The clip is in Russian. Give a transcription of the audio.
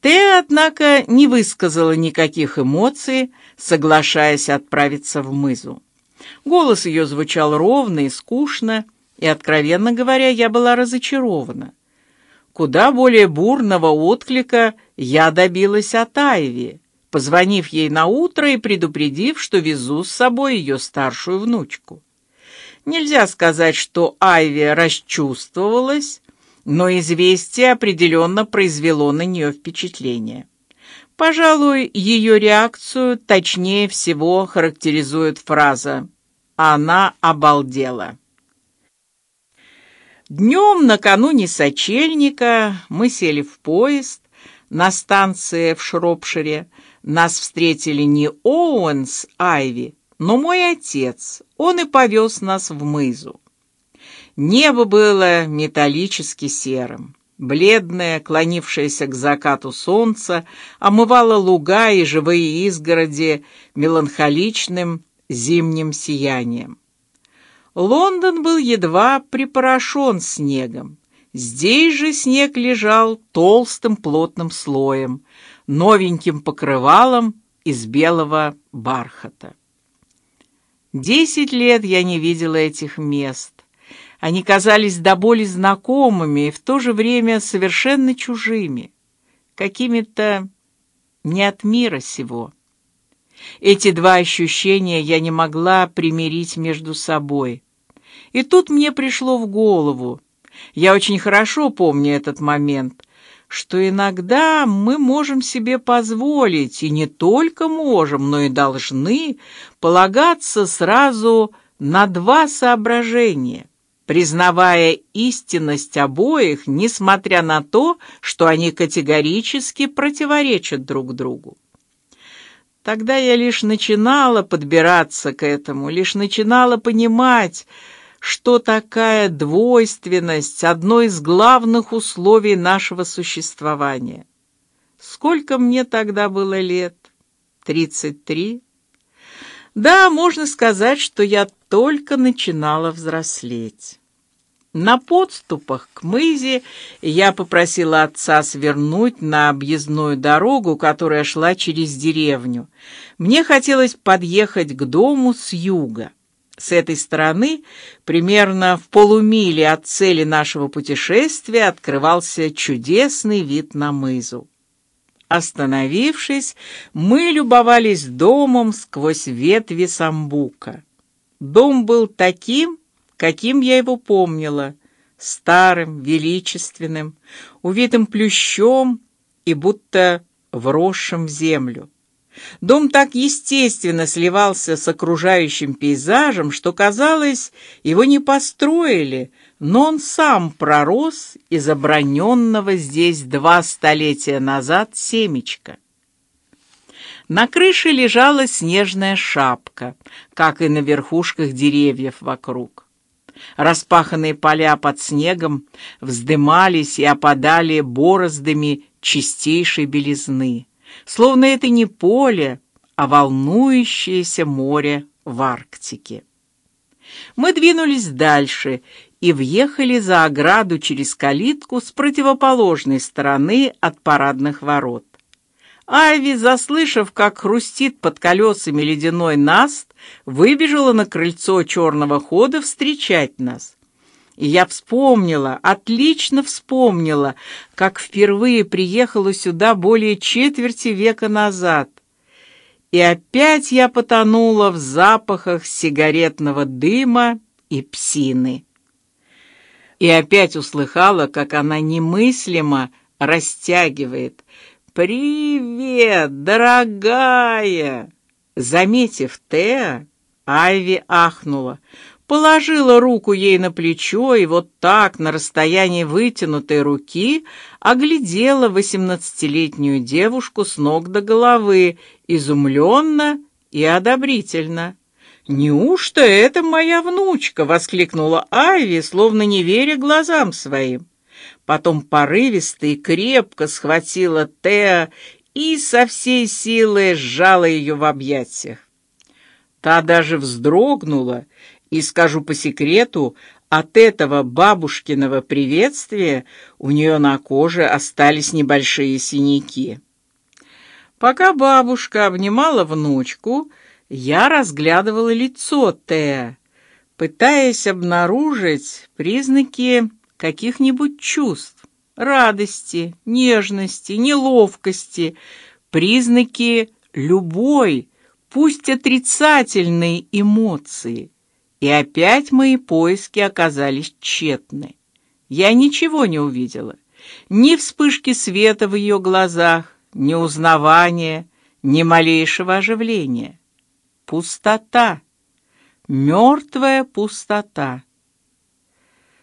Т, однако, не высказала никаких эмоций, соглашаясь отправиться в мызу. Голос ее звучал ровно и скучно, и, откровенно говоря, я была разочарована. Куда более бурного отклика я добилась от Айви, позвонив ей на утро и предупредив, что везу с собой ее старшую внучку. Нельзя сказать, что Айви расчувствовалась, но известие определенно произвело на нее впечатление. Пожалуй, ее реакцию точнее всего характеризует фраза «она обалдела». Днем накануне сочельника мы сели в поезд на станции в Шропшире. Нас встретили не Оуэнс Айви, но мой отец. Он и повез нас в Мызу. Небо было металлически серым. Бледное, клонившееся к закату солнце, омывало луга и живые изгороди меланхоличным зимним сиянием. Лондон был едва припорошен снегом. Здесь же снег лежал толстым плотным слоем, новеньким покрывалом из белого бархата. Десять лет я не видела этих мест. Они казались до боли знакомыми и в то же время совершенно чужими, какими-то не от мира сего. Эти два ощущения я не могла примирить между собой. И тут мне пришло в голову, я очень хорошо помню этот момент, что иногда мы можем себе позволить, и не только можем, но и должны полагаться сразу на два соображения, признавая истинность обоих, несмотря на то, что они категорически противоречат друг другу. Тогда я лишь начинала подбираться к этому, лишь начинала понимать, что такая двойственность одно из главных условий нашего существования. Сколько мне тогда было лет? Тридцать три. Да, можно сказать, что я только начинала взрослеть. На подступах к мызе я попросила отца свернуть на объездную дорогу, которая шла через деревню. Мне хотелось подъехать к дому с юга. С этой стороны, примерно в полумиле от цели нашего путешествия, открывался чудесный вид на мызу. Остановившись, мы любовались домом сквозь ветви самбука. Дом был таким, каким я его помнила, старым, величественным, увитым плющом и будто вросшим в землю. Дом так естественно сливался с окружающим пейзажем, что казалось, его не построили, но он сам пророс из оброненного здесь два столетия назад семечка. На крыше лежала снежная шапка, как и на верхушках деревьев вокруг. Распаханные поля под снегом вздымались и опадали бороздами чистейшей белизны, словно это не поле, а волнующееся море в Арктике. Мы двинулись дальше и въехали за ограду через калитку с противоположной стороны от парадных ворот. Айви, заслышав, как хрустит под колесами ледяной наст, выбежала на крыльцо черного хода встречать нас. И я вспомнила, отлично вспомнила, как впервые приехала сюда более четверти века назад. И опять я потонула в запахах сигаретного дыма и псины. И опять услыхала, как она немыслимо растягивает «Привет, дорогая!» Заметив Теа, Айви ахнула, положила руку ей на плечо и вот так на расстоянии вытянутой руки оглядела восемнадцатилетнюю девушку с ног до головы, изумленно и одобрительно. «Неужто это моя внучка?» — воскликнула Айви, словно не веря глазам своим потом порывисто и крепко схватила Теа и со всей силы сжала ее в объятиях. Та даже вздрогнула, и, скажу по секрету, От этого бабушкиного приветствия у нее на коже остались небольшие синяки. Пока бабушка обнимала внучку, я разглядывала лицо Теа, пытаясь обнаружить признаки каких-нибудь чувств: радости, нежности, неловкости, признаки любой, пусть отрицательной эмоции. И опять мои поиски оказались тщетны. Я ничего не увидела, ни вспышки света в ее глазах, ни узнавания, ни малейшего оживления. Пустота, мертвая пустота.